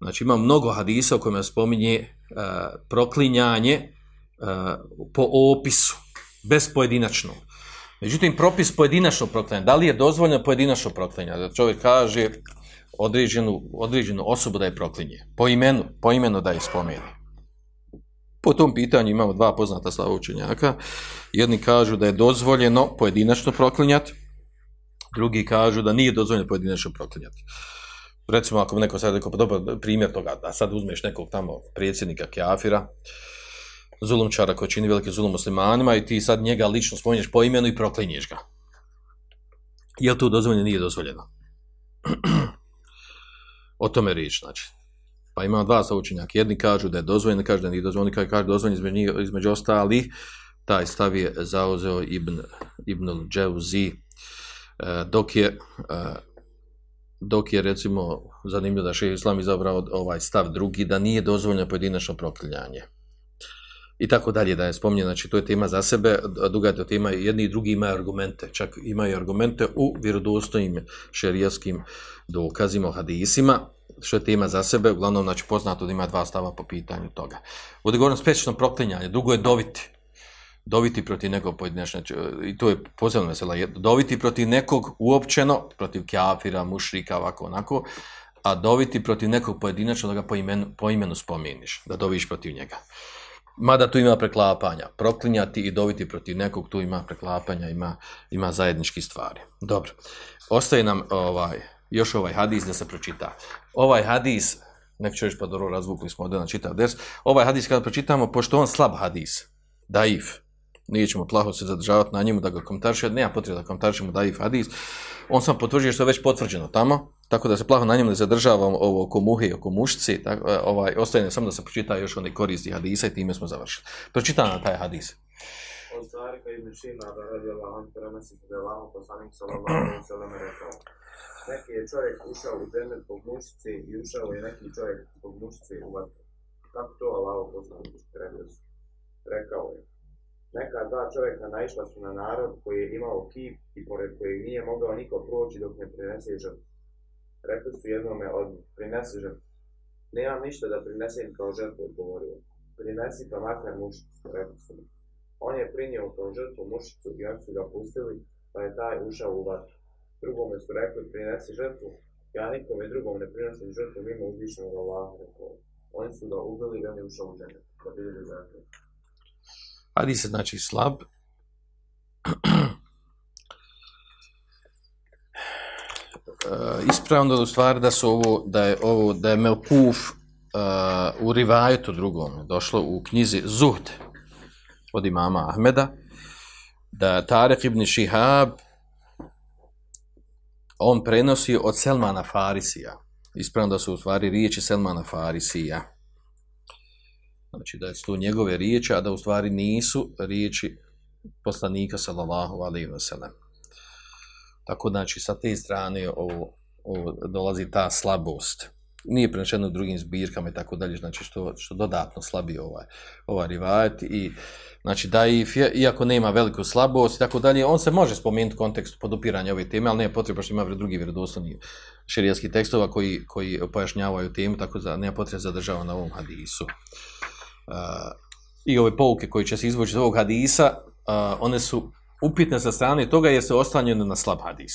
Speaker 2: Znači ima mnogo hadisa u kojima spominje uh, proklinjanje uh, po opisu, bez pojedinačno. Međutim, propis pojedinačno proklinjanje, da li je dozvoljeno pojedinačno proklinjanje? Da čovjek kaže određenu, određenu osobu da je proklinje, po imenu, po imenu da je spomeni. Po tom pitanju imamo dva poznata slavoučenjaka. Jedni kažu da je dozvoljeno pojedinačno proklinjati, drugi kažu da nije dozvoljeno pojedinačno proklinjati. Recimo, ako neko sad rekao, pa dobro, primjer toga, da sad uzmeš nekog tamo predsjednika Kjafira, zulumčara koji čini veliki zulum muslimanima i ti sad njega lično spominješ po imenu i proklinješ ga. Je li to dozvoljeno? Nije dozvoljeno. o tome riječ, znači. Pa ima dva saučenjaka. Jedni kažu da je dozvoljeno, kažu da nije dozvoljeno, kažu, kažu dozvoljeno između, između ostalih. Taj stav je zauzeo Ibn, Ibn Dževzi, e, dok je e, dok je recimo zanimljivo da še Islam izabrao ovaj stav drugi, da nije dozvoljeno pojedinačno proklinjanje. I tako dalje da je spominje, znači to je tema za sebe, duga je to tema, jedni i drugi imaju argumente, čak imaju argumente u vjerodostojnim šerijaskim dokazima, hadisima, što je tema za sebe, uglavnom znači poznato da ima dva stava po pitanju toga. Ovdje govorim specifično proklinjanje, drugo je doviti. Doviti protiv nekog pojedinačna, znači, i to je posebno mesela, doviti protiv nekog uopćeno, protiv kjafira, mušrika, ovako, onako, a doviti protiv nekog pojedinačno da ga po imenu, po imenu spomeniš, da doviš protiv njega. Mada tu ima preklapanja, proklinjati i doviti protiv nekog, tu ima preklapanja, ima, ima zajednički stvari. Dobro, ostaje nam ovaj, još ovaj hadis da se pročita. Ovaj hadis, nek ću reći pa dobro razvukli smo ovdje na čitav des, ovaj hadis kada pročitamo, pošto on slab hadis, daif, nećemo plaho se zadržavati na njemu da ga komentarši, nema potreba da komentaršimo daif hadis, on sam potvrđuje što je već potvrđeno tamo, tako da se plaho na njemu ne zadržavam ovo oko muhe i oko mušci, tako, e, ovaj, ostaje samo da se pročita još onaj koristi hadisa i time smo završili. Pročitam na taj hadis.
Speaker 3: Od stvari koji je šima da radi Allah, on prenosi da je Allah poslanik sallallahu alaihi sallam rekao neki je čovjek ušao u džennet zbog mušice i ušao je neki čovjek zbog mušice u vatru. Kako to Allah poslanik rekao je? Neka dva čovjeka naišla su na narod koji je imao kip i pored kojeg nije mogao niko proći dok ne prinese žrtvu. Rekli su jednome od njih, prinesi žrtvu. Nemam ništa da prinesem kao žrtvu, odgovorio. Prinesi pa makar mušicu, rekli su mi. On je prinio kao žrtvu mušicu i oni su ga pustili, pa je taj ušao u vatru drugome su rekli prinesi žrtvu, ja nikome drugom ne prinosim žrtvu mimo uzvišenog Allaha. Oni su ga ubili i oni ušao u žene. da bili žrtvu.
Speaker 2: Hadis se znači slab. Ispravno da u stvari da su ovo da je ovo da je Melkuf uh, u rivajetu drugom došlo u knjizi Zuhd od imama Ahmeda da Tarek ibn Shihab on prenosi od Selmana Farisija. Ispravno da su u stvari riječi Selmana Farisija. Znači da su to njegove riječi, a da u stvari nisu riječi poslanika sallallahu alaihi wa sallam. Tako znači sa te strane ovo, ovo dolazi ta slabost. nije prenešeno drugim zbirkama i tako dalje, znači što, što dodatno slabi ovaj, ovaj rivajet i znači da i iako nema veliku slabost i tako dalje, on se može spomenuti u kontekstu podupiranja ove teme, ali nije potreba što ima drugi vjerodoslovni šerijatskih tekstova koji, koji pojašnjavaju temu, tako da nema potreba zadržava na ovom hadisu. I ove pouke koje će se izvući iz ovog hadisa, uh, one su upitne sa strane toga jer se ostanjene na slab hadis.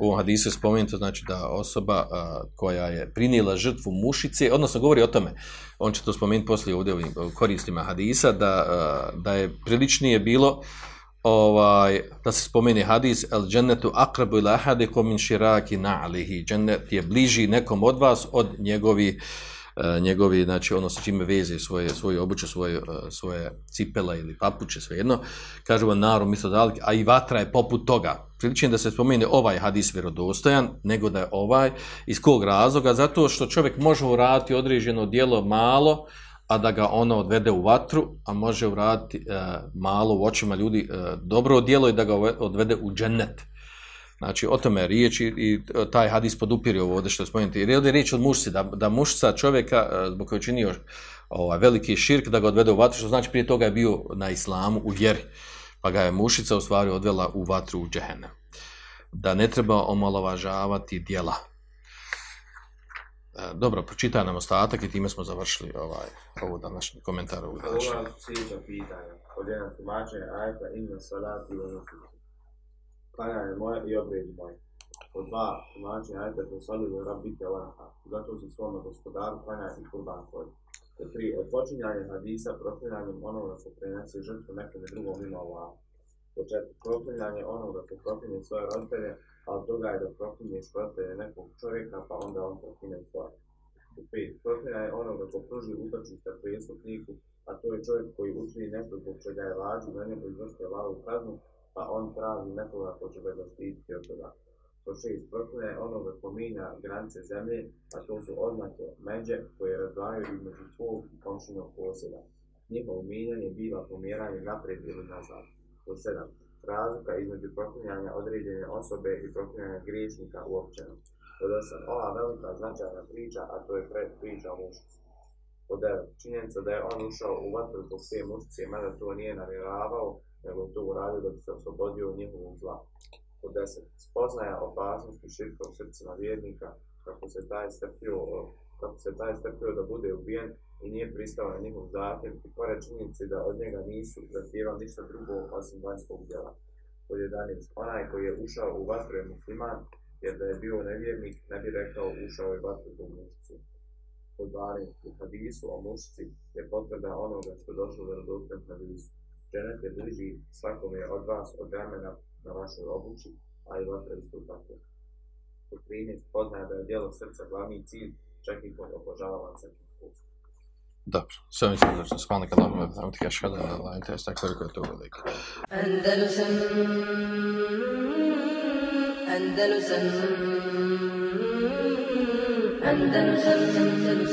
Speaker 2: U ovom hadisu je spomenuto znači da osoba uh, koja je prinijela žrtvu mušice, odnosno govori o tome, on će to spomenuti poslije ovdje ovim koristima hadisa, da, uh, da je priličnije bilo ovaj da se spomeni hadis el džennetu akrabu ila ahadikum min shiraki na'lihi džennet je bliži nekom od vas od njegovi uh, E, njegovi znači ono sa čime veze svoje svoje obuće svoje e, svoje cipela ili papuče svejedno. Kaže vam naru misle da a i vatra je poput toga. Prilično da se spomene ovaj hadis vjerodostojan nego da je ovaj. Iz kog razloga? Zato što čovjek može uraditi određeno djelo malo a da ga ono odvede u vatru, a može uraditi e, malo u očima ljudi e, dobro djelo i da ga odvede u džennet. Znači, o tome je riječ i, i e, taj hadis podupiri ovo ovdje što je spomenuti. Jer je ovdje riječ od mušci, da, da mušca čovjeka, e, zbog koje činio ovaj, veliki širk, da ga odvede u vatru, što znači prije toga je bio na islamu u vjeri, pa ga je mušica u stvari odvela u vatru u džehene. Da ne treba omalovažavati djela. E, dobro, pročitaj nam ostatak i time smo završili ovaj, ovu današnji komentar. Ovu
Speaker 3: današnji. Ovo je sljedeća pitanja. Od jedan tumačenja ajta inna salati u. Klanjanje moje i obredi moje. Od dva tumačenja ajta to sali u rabike lanha. Zato si svome gospodaru klanja i kurban koji. Po tri, odpočinjanje hadisa proklinjanjem onoga što prenese žrtvu nekome drugom ima Allah. Po četiri, proklinjanje onoga što proklinje svoje roditelje a od toga je da proklinje sprotanje nekog čovjeka, pa onda on proklinje svoje. Po pet, proklinjanje onoga ko pruži utočišta prijestupniku, a to je čovjek koji učini nešto zbog čega je važno za njegu izvršiti lavu kaznu, pa on traži nekoga ko će ga zaštititi od toga. Po šest, proklinja je onoga ko minja granice zemlje, a to su oznake međe koje razdvajaju između tvog i komšinog posjeda. Njihovo minjanje biva pomjeranje naprijed ili nazad. Po sedam, razlika između proklinjanja određene osobe i proklinjanja griješnika uopćeno. Od osam, ova velika značajna priča, a to je pred priča o mušici. Od devet, činjenica da je on ušao u vatru zbog sve mušice, mada to nije navjeravao, nego to uradio da bi se oslobodio od zla. Od deset, spoznaja opasnosti širka u srcima vjernika, kako se taj strpio, kako se taj strpio da bude ubijen i nije pristao na njihov zahtjev i pored činjenice da od njega nisu zahtjevali ništa drugo osim vanjskog djela. Od 11. Onaj koji je ušao u vatru je musliman, jer da je bio nevjernik, ne bi rekao ušao je vatru u mušicu. Od 12. U hadisu o mušici je potvrda onoga što došlo da radostajem hadisu. Ženet je bliži svakome od vas od vremena na vašoj obući, a i vatra isto tako. Od 13. Poznaje da je djelo srca glavni cilj, čak i kod obožavavan srca.
Speaker 2: Dobro, sve mislim da se spavnika da vam da ti kažeš kada je la interes, tako koliko je to. Andalusam, Andalusam, Andalusam, Andalusam, Andalusam,